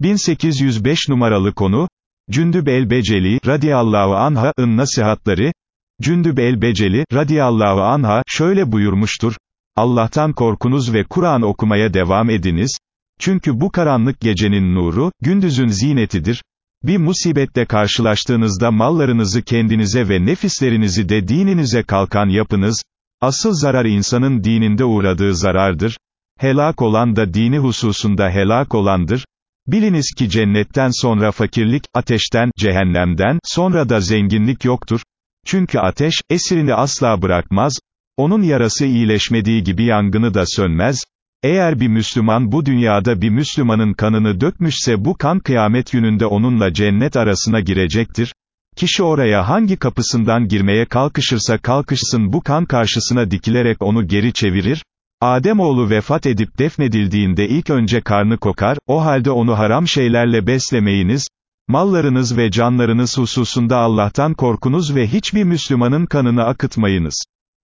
1805 numaralı konu, Cündüb el-Beceli, radiyallahu anha'ın nasihatları, Cündüb el-Beceli, radiyallahu anha, şöyle buyurmuştur, Allah'tan korkunuz ve Kur'an okumaya devam ediniz, çünkü bu karanlık gecenin nuru, gündüzün zinetidir, bir musibette karşılaştığınızda mallarınızı kendinize ve nefislerinizi de dininize kalkan yapınız, asıl zarar insanın dininde uğradığı zarardır, helak olan da dini hususunda helak olandır, Biliniz ki cennetten sonra fakirlik, ateşten, cehennemden, sonra da zenginlik yoktur. Çünkü ateş, esirini asla bırakmaz, onun yarası iyileşmediği gibi yangını da sönmez. Eğer bir Müslüman bu dünyada bir Müslümanın kanını dökmüşse bu kan kıyamet gününde onunla cennet arasına girecektir. Kişi oraya hangi kapısından girmeye kalkışırsa kalkışsın bu kan karşısına dikilerek onu geri çevirir, Ademoğlu vefat edip defnedildiğinde ilk önce karnı kokar, o halde onu haram şeylerle beslemeyiniz, mallarınız ve canlarınız hususunda Allah'tan korkunuz ve hiçbir Müslümanın kanını akıtmayınız.